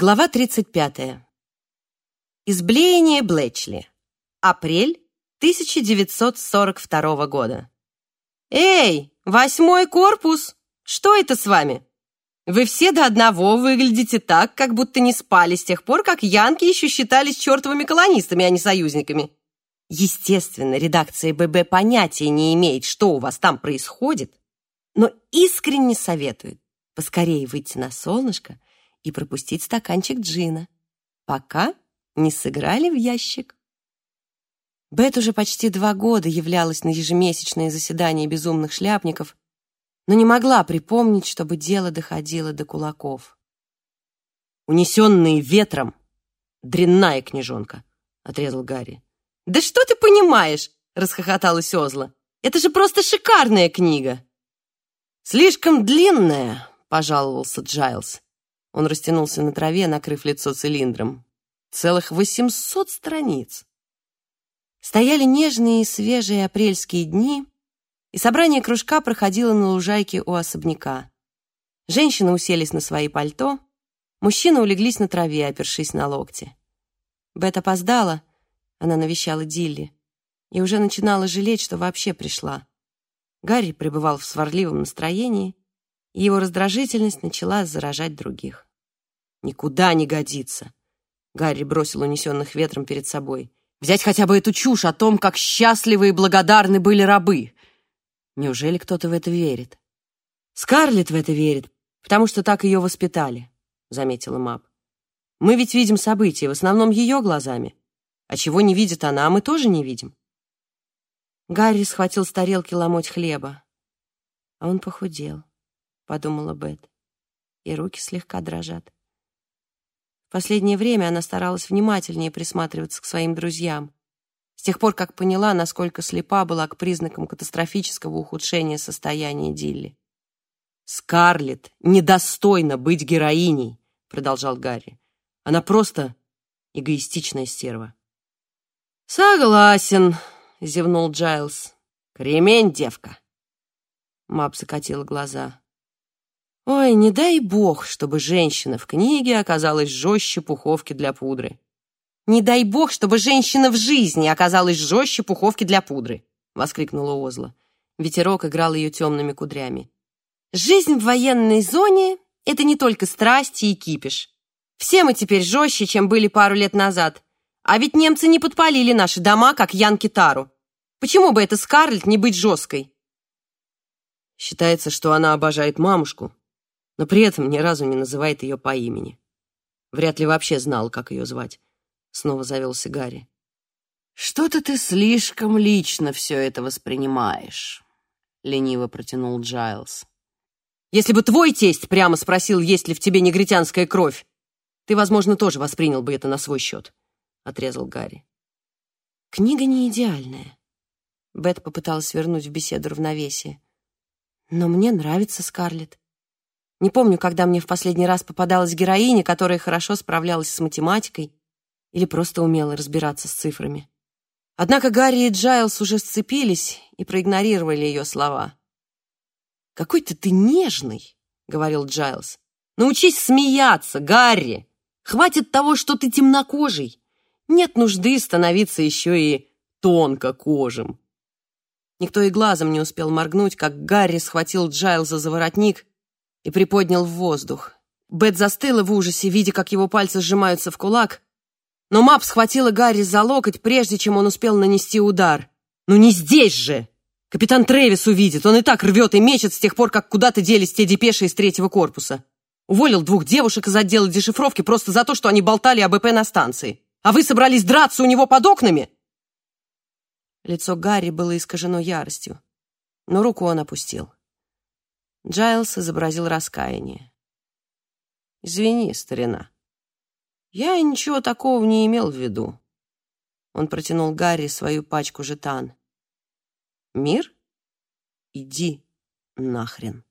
Глава 35. Изблеяние Блэчли. Апрель 1942 года. «Эй, восьмой корпус! Что это с вами? Вы все до одного выглядите так, как будто не спали с тех пор, как янки еще считались чертовыми колонистами, а не союзниками. Естественно, редакция ББ понятия не имеет, что у вас там происходит, но искренне советует поскорее выйти на солнышко и пропустить стаканчик джина, пока не сыграли в ящик. Бет уже почти два года являлась на ежемесячные заседания безумных шляпников, но не могла припомнить, чтобы дело доходило до кулаков. «Унесенные ветром! Дрянная книжонка!» — отрезал Гарри. «Да что ты понимаешь?» — расхохоталась Озла. «Это же просто шикарная книга!» «Слишком длинная!» — пожаловался Джайлз. Он растянулся на траве, накрыв лицо цилиндром. Целых восемьсот страниц. Стояли нежные и свежие апрельские дни, и собрание кружка проходило на лужайке у особняка. Женщины уселись на свои пальто, мужчины улеглись на траве, опершись на локти. Бет опоздала, она навещала Дилли, и уже начинала жалеть, что вообще пришла. Гарри пребывал в сварливом настроении, его раздражительность начала заражать других. «Никуда не годится!» Гарри бросил унесенных ветром перед собой. «Взять хотя бы эту чушь о том, как счастливы и благодарны были рабы!» Неужели кто-то в это верит? Скарлетт в это верит, потому что так ее воспитали, заметила Мап. Мы ведь видим события в основном ее глазами. А чего не видит она, мы тоже не видим. Гарри схватил с тарелки ломоть хлеба. А он похудел подумала Бет, и руки слегка дрожат. В последнее время она старалась внимательнее присматриваться к своим друзьям. С тех пор, как поняла, насколько слепа была к признакам катастрофического ухудшения состояния Дилли. «Скарлетт недостойна быть героиней», — продолжал Гарри. «Она просто эгоистичная стерва». «Согласен», — зевнул Джайлз. «Кремень, девка». Мап закатила глаза. Ой, не дай бог, чтобы женщина в книге оказалась жестче пуховки для пудры. «Не дай бог, чтобы женщина в жизни оказалась жестче пуховки для пудры!» — воскликнула Озла. Ветерок играл ее темными кудрями. «Жизнь в военной зоне — это не только страсти и кипиш. Все мы теперь жестче, чем были пару лет назад. А ведь немцы не подпалили наши дома, как Янки Тару. Почему бы это Скарлетт не быть жесткой?» Считается, что она обожает мамушку, но при этом ни разу не называет ее по имени. Вряд ли вообще знал, как ее звать. Снова завелся Гарри. «Что-то ты слишком лично все это воспринимаешь», — лениво протянул Джайлз. «Если бы твой тесть прямо спросил, есть ли в тебе негритянская кровь, ты, возможно, тоже воспринял бы это на свой счет», — отрезал Гарри. «Книга не идеальная», — Бет попыталась вернуть в беседу равновесие. «Но мне нравится Скарлетт. Не помню, когда мне в последний раз попадалась героиня, которая хорошо справлялась с математикой или просто умела разбираться с цифрами. Однако Гарри и Джайлс уже сцепились и проигнорировали ее слова. «Какой-то ты нежный», — говорил Джайлс. «Научись смеяться, Гарри! Хватит того, что ты темнокожий. Нет нужды становиться еще и тонкокожим». Никто и глазом не успел моргнуть, как Гарри схватил Джайлса за воротник и приподнял в воздух. Бет застыла в ужасе, видя, как его пальцы сжимаются в кулак, но Мап схватила Гарри за локоть, прежде чем он успел нанести удар. «Ну не здесь же! Капитан Трэвис увидит, он и так рвет и мечет с тех пор, как куда-то делись те депеши из третьего корпуса. Уволил двух девушек из отдела дешифровки просто за то, что они болтали об ЭП на станции. А вы собрались драться у него под окнами?» Лицо Гарри было искажено яростью, но руку он опустил. Джайлс изобразил раскаяние. «Извини, старина. Я ничего такого не имел в виду». Он протянул Гарри свою пачку жетан. «Мир? Иди нахрен»,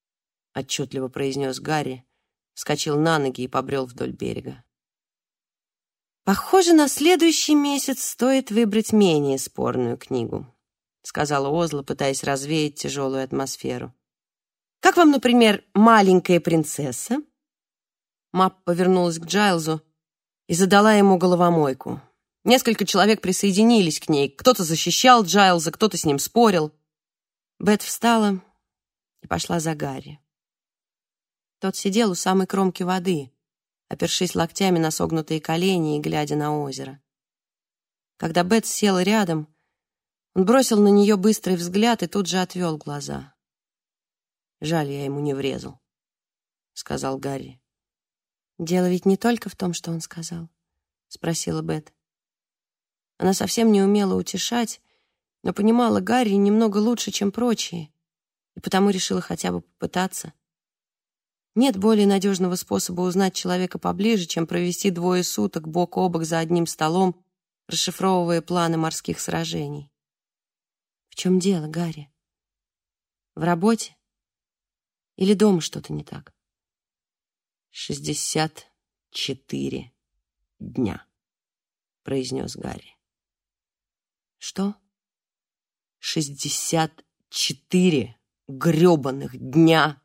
— отчетливо произнес Гарри, вскочил на ноги и побрел вдоль берега. «Похоже, на следующий месяц стоит выбрать менее спорную книгу», — сказала Озла, пытаясь развеять тяжелую атмосферу. Как вам, например, маленькая принцесса? Мап повернулась к Джайлзу и задала ему головомойку. Несколько человек присоединились к ней. Кто-то защищал Джайлза, кто-то с ним спорил. Бет встала и пошла за Гарри. Тот сидел у самой кромки воды, опершись локтями на согнутые колени и глядя на озеро. Когда Бет села рядом, он бросил на нее быстрый взгляд и тут же отвел глаза. «Жаль, я ему не врезал», — сказал Гарри. «Дело ведь не только в том, что он сказал», — спросила Бет. Она совсем не умела утешать, но понимала Гарри немного лучше, чем прочие, и потому решила хотя бы попытаться. Нет более надежного способа узнать человека поближе, чем провести двое суток бок о бок за одним столом, расшифровывая планы морских сражений. В чем дело, Гарри? В работе? Или дома что-то не так? «Шестьдесят четыре дня», — произнес Гарри. «Что?» «Шестьдесят четыре грёбаных дня,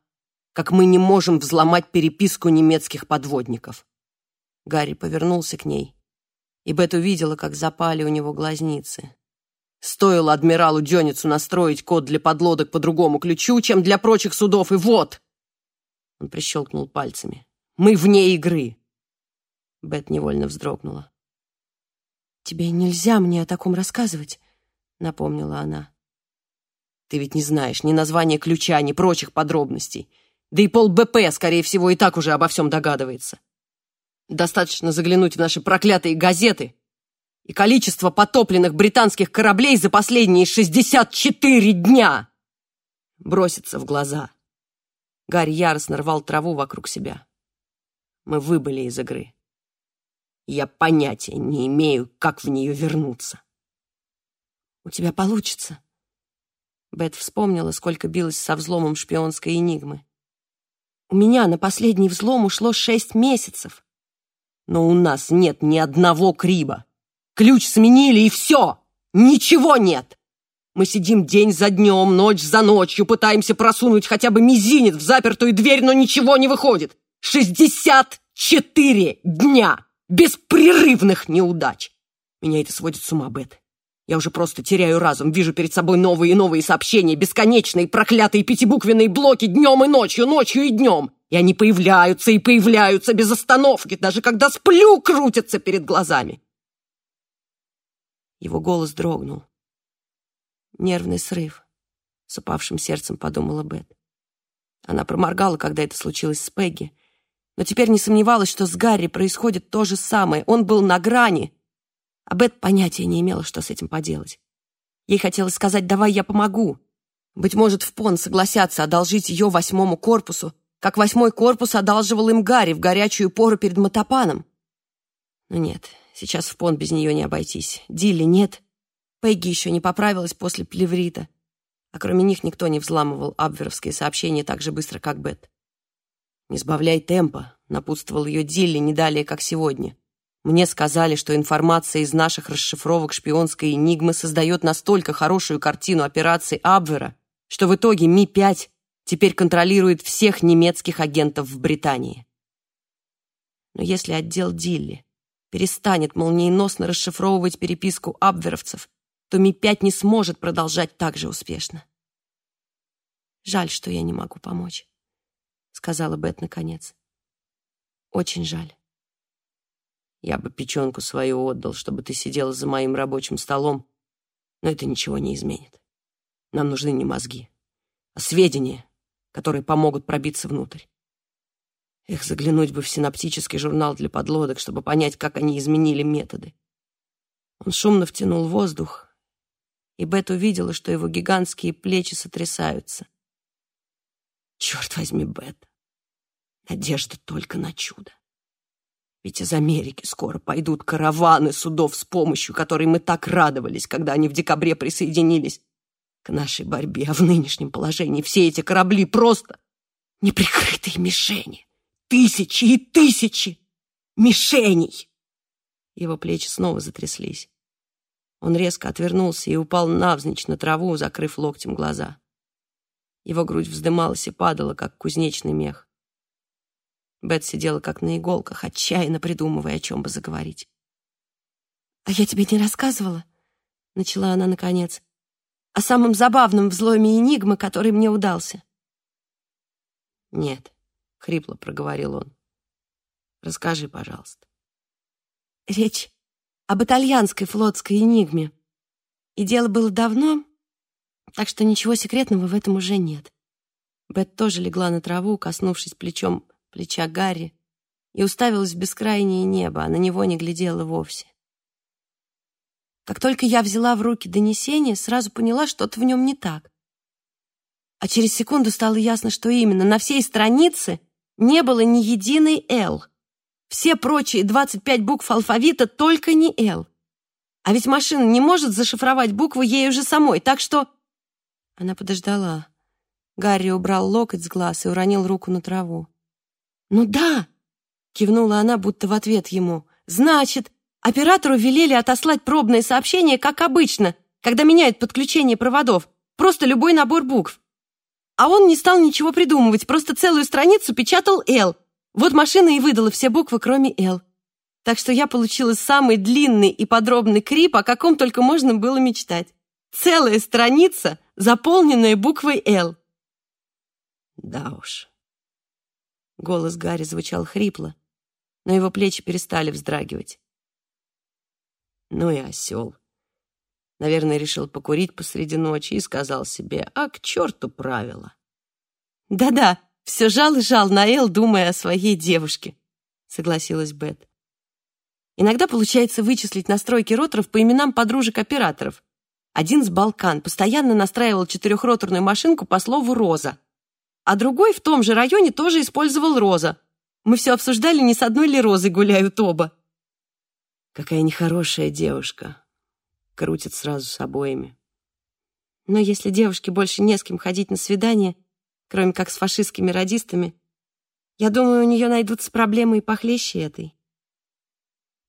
как мы не можем взломать переписку немецких подводников». Гарри повернулся к ней, и Бет увидела, как запали у него глазницы. Стоило адмиралу Дёницу настроить код для подлодок по другому ключу, чем для прочих судов, и вот! Он прищелкнул пальцами. Мы вне игры!» Бет невольно вздрогнула. «Тебе нельзя мне о таком рассказывать», — напомнила она. «Ты ведь не знаешь ни названия ключа, ни прочих подробностей. Да и пол БП, скорее всего, и так уже обо всем догадывается. Достаточно заглянуть в наши проклятые газеты, и количество потопленных британских кораблей за последние 64 дня бросится в глаза». Гарри яростно рвал траву вокруг себя. Мы выбыли из игры. Я понятия не имею, как в нее вернуться. У тебя получится. Бет вспомнила, сколько билась со взломом шпионской энигмы. У меня на последний взлом ушло шесть месяцев. Но у нас нет ни одного криба. Ключ сменили, и все. Ничего нет. Мы сидим день за днем, ночь за ночью, пытаемся просунуть хотя бы мизинец в запертую дверь, но ничего не выходит. Шестьдесят четыре дня беспрерывных неудач! Меня это сводит с ума, Бет. Я уже просто теряю разум, вижу перед собой новые и новые сообщения, бесконечные проклятые пятибуквенные блоки днем и ночью, ночью и днем. И они появляются и появляются без остановки, даже когда сплю, крутятся перед глазами. Его голос дрогнул. Нервный срыв. С упавшим сердцем подумала Бет. Она проморгала, когда это случилось с Пегги, но теперь не сомневалась, что с Гарри происходит то же самое. Он был на грани. А Бет понятия не имела, что с этим поделать. Ей хотелось сказать «давай я помогу». Быть может, в Пон согласятся одолжить ее восьмому корпусу, как восьмой корпус одалживал им Гарри в горячую пору перед мотопаном. Но нет, сейчас в Пон без нее не обойтись. Дилли нет. Пегги еще не поправилась после плеврита. А кроме них никто не взламывал абверовские сообщения так же быстро, как Бет. «Не сбавляй темпа», — напутствовал ее Дилли не далее, как сегодня. «Мне сказали, что информация из наших расшифровок шпионской энигмы создает настолько хорошую картину операции Абвера, что в итоге Ми-5 теперь контролирует всех немецких агентов в Британии. Но если отдел Дилли перестанет молниеносно расшифровывать переписку абверовцев, то Ми-5 не сможет продолжать так же успешно. Жаль, что я не могу помочь сказала Бет наконец. Очень жаль. Я бы печенку свою отдал, чтобы ты сидела за моим рабочим столом, но это ничего не изменит. Нам нужны не мозги, а сведения, которые помогут пробиться внутрь. Эх, заглянуть бы в синаптический журнал для подлодок, чтобы понять, как они изменили методы. Он шумно втянул воздух, и Бет увидела, что его гигантские плечи сотрясаются. Черт возьми, Бет, Надежда только на чудо. Ведь из Америки скоро пойдут караваны судов с помощью, которой мы так радовались, когда они в декабре присоединились к нашей борьбе. А в нынешнем положении все эти корабли просто неприкрытые мишени. Тысячи и тысячи мишеней. Его плечи снова затряслись. Он резко отвернулся и упал навзничь на траву, закрыв локтем глаза. Его грудь вздымалась и падала, как кузнечный мех. Бет сидела как на иголках, отчаянно придумывая, о чем бы заговорить. «А я тебе не рассказывала?» — начала она наконец. «О самом забавном взломе Энигмы, который мне удался». «Нет», — хрипло проговорил он. «Расскажи, пожалуйста». «Речь об итальянской флотской Энигме. И дело было давно, так что ничего секретного в этом уже нет». Бет тоже легла на траву, коснувшись плечом плеча Гарри, и уставилась в бескрайнее небо, а на него не глядела вовсе. Как только я взяла в руки донесение, сразу поняла, что-то в нем не так. А через секунду стало ясно, что именно. На всей странице не было ни единой «Л». Все прочие 25 букв алфавита только не «Л». А ведь машина не может зашифровать буквы ей уже самой, так что... Она подождала. Гарри убрал локоть с глаз и уронил руку на траву. «Ну да!» — кивнула она, будто в ответ ему. «Значит, Оператору велели отослать пробное сообщение, как обычно, когда меняют подключение проводов. Просто любой набор букв. А он не стал ничего придумывать, просто целую страницу печатал «Л». Вот машина и выдала все буквы, кроме «Л». Так что я получила самый длинный и подробный крип, о каком только можно было мечтать. Целая страница, заполненная буквой «Л». Да уж. Голос Гарри звучал хрипло, но его плечи перестали вздрагивать. Ну и осел. Наверное, решил покурить посреди ночи и сказал себе, а к черту правила. «Да-да, все жал и жал на Эл, думая о своей девушке», — согласилась Бет. Иногда получается вычислить настройки роторов по именам подружек-операторов. Один с Балкан постоянно настраивал четырехроторную машинку по слову «Роза», а другой в том же районе тоже использовал «Роза». Мы все обсуждали, не с одной ли розой гуляют оба. Какая нехорошая девушка. Крутит сразу с обоими. Но если девушке больше не с кем ходить на свидание, кроме как с фашистскими радистами, я думаю, у нее найдутся проблемы и похлеще этой.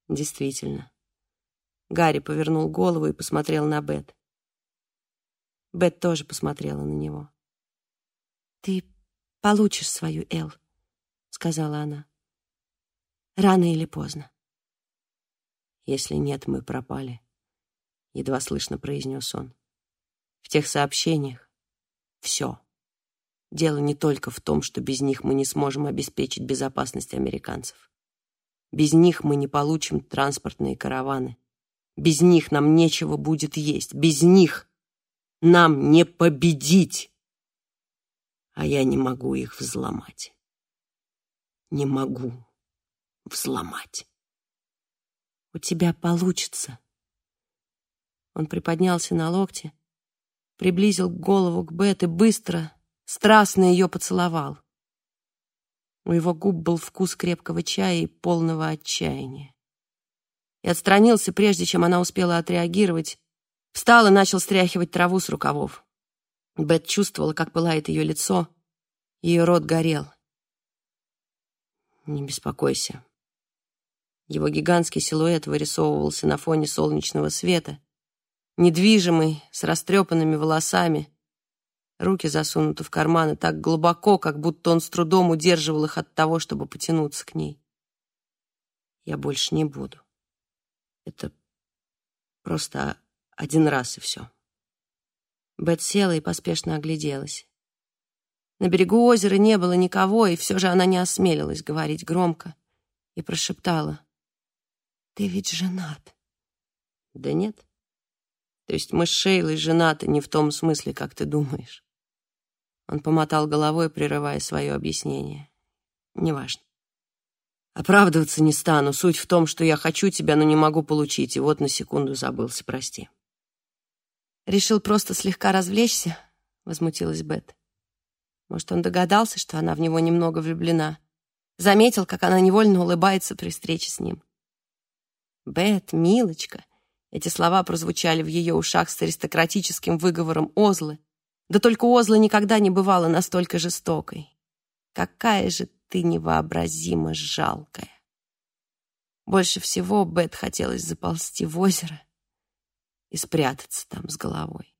Действительно. Гарри повернул голову и посмотрел на Бет. Бет тоже посмотрела на него. «Ты получишь свою Эл», — сказала она. «Рано или поздно». Если нет, мы пропали, — едва слышно произнес он. В тех сообщениях все. Дело не только в том, что без них мы не сможем обеспечить безопасность американцев. Без них мы не получим транспортные караваны. Без них нам нечего будет есть. Без них нам не победить. А я не могу их взломать. Не могу взломать. У тебя получится. Он приподнялся на локте, приблизил голову к Бет и быстро, страстно ее поцеловал. У его губ был вкус крепкого чая и полного отчаяния. И отстранился, прежде чем она успела отреагировать, встал и начал стряхивать траву с рукавов. Бет чувствовала, как пылает ее лицо, ее рот горел. «Не беспокойся», его гигантский силуэт вырисовывался на фоне солнечного света, недвижимый, с растрепанными волосами. Руки засунуты в карманы так глубоко, как будто он с трудом удерживал их от того, чтобы потянуться к ней. Я больше не буду. Это просто один раз и все. Бет села и поспешно огляделась. На берегу озера не было никого, и все же она не осмелилась говорить громко и прошептала. Ты ведь женат. Да нет. То есть мы с Шейлой женаты не в том смысле, как ты думаешь. Он помотал головой, прерывая свое объяснение. Неважно. Оправдываться не стану. Суть в том, что я хочу тебя, но не могу получить, и вот на секунду забылся, прости. Решил просто слегка развлечься, возмутилась Бет. Может, он догадался, что она в него немного влюблена. Заметил, как она невольно улыбается при встрече с ним. Бет, милочка. Эти слова прозвучали в ее ушах с аристократическим выговором Озлы. Да только Озла никогда не бывала настолько жестокой. Какая же ты невообразимо жалкая. Больше всего Бет хотелось заползти в озеро и спрятаться там с головой.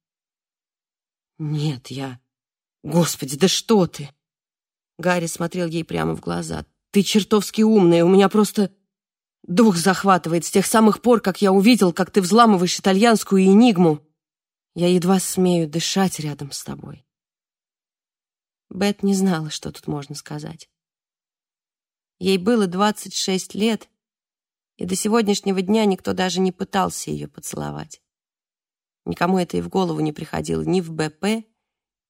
«Нет, я... Господи, да что ты!» Гарри смотрел ей прямо в глаза. Ты чертовски умная, у меня просто дух захватывает с тех самых пор, как я увидел, как ты взламываешь итальянскую энигму. Я едва смею дышать рядом с тобой. Бет не знала, что тут можно сказать. Ей было 26 лет, и до сегодняшнего дня никто даже не пытался ее поцеловать. Никому это и в голову не приходило ни в БП,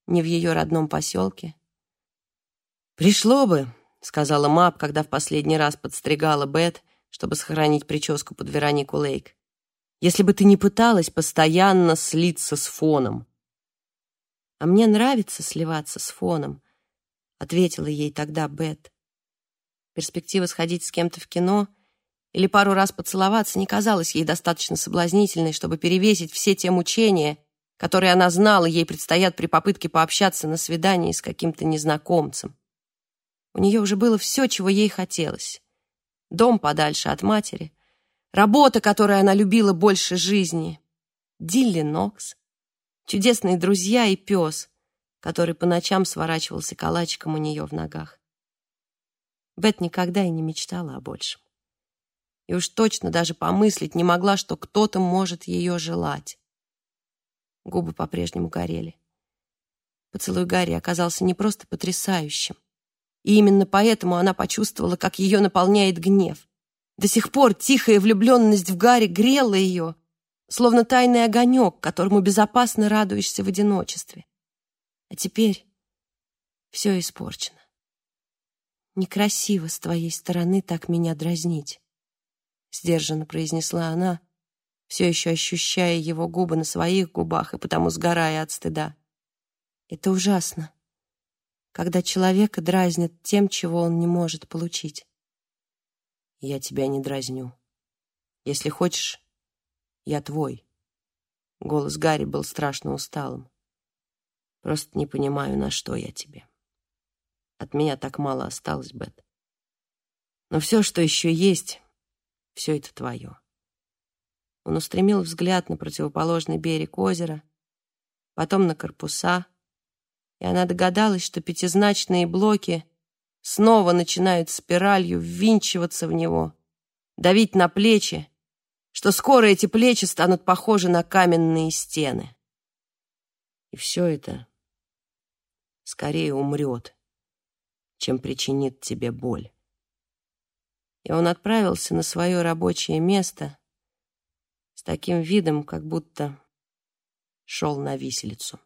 ни в ее родном поселке. «Пришло бы», — сказала Мап, когда в последний раз подстригала Бет, чтобы сохранить прическу под Веронику Лейк. «Если бы ты не пыталась постоянно слиться с фоном». «А мне нравится сливаться с фоном», — ответила ей тогда Бет. Перспектива сходить с кем-то в кино или пару раз поцеловаться не казалась ей достаточно соблазнительной, чтобы перевесить все те мучения, которые она знала, ей предстоят при попытке пообщаться на свидании с каким-то незнакомцем. У нее уже было все, чего ей хотелось. Дом подальше от матери, работа, которую она любила больше жизни, Дилли Нокс, чудесные друзья и пес, который по ночам сворачивался калачиком у нее в ногах. Бет никогда и не мечтала о большем. И уж точно даже помыслить не могла, что кто-то может ее желать. Губы по-прежнему горели. Поцелуй Гарри оказался не просто потрясающим, и именно поэтому она почувствовала, как ее наполняет гнев. До сих пор тихая влюбленность в Гарри грела ее, словно тайный огонек, которому безопасно радуешься в одиночестве. А теперь все испорчено. Некрасиво с твоей стороны так меня дразнить, сдержанно произнесла она, все еще ощущая его губы на своих губах и потому сгорая от стыда. Это ужасно когда человека дразнят тем, чего он не может получить. Я тебя не дразню. Если хочешь, я твой. Голос Гарри был страшно усталым. Просто не понимаю, на что я тебе. От меня так мало осталось, Бет. Но все, что еще есть, все это твое. Он устремил взгляд на противоположный берег озера, потом на корпуса — и она догадалась, что пятизначные блоки снова начинают спиралью ввинчиваться в него, давить на плечи, что скоро эти плечи станут похожи на каменные стены. И все это скорее умрет, чем причинит тебе боль. И он отправился на свое рабочее место с таким видом, как будто шел на виселицу.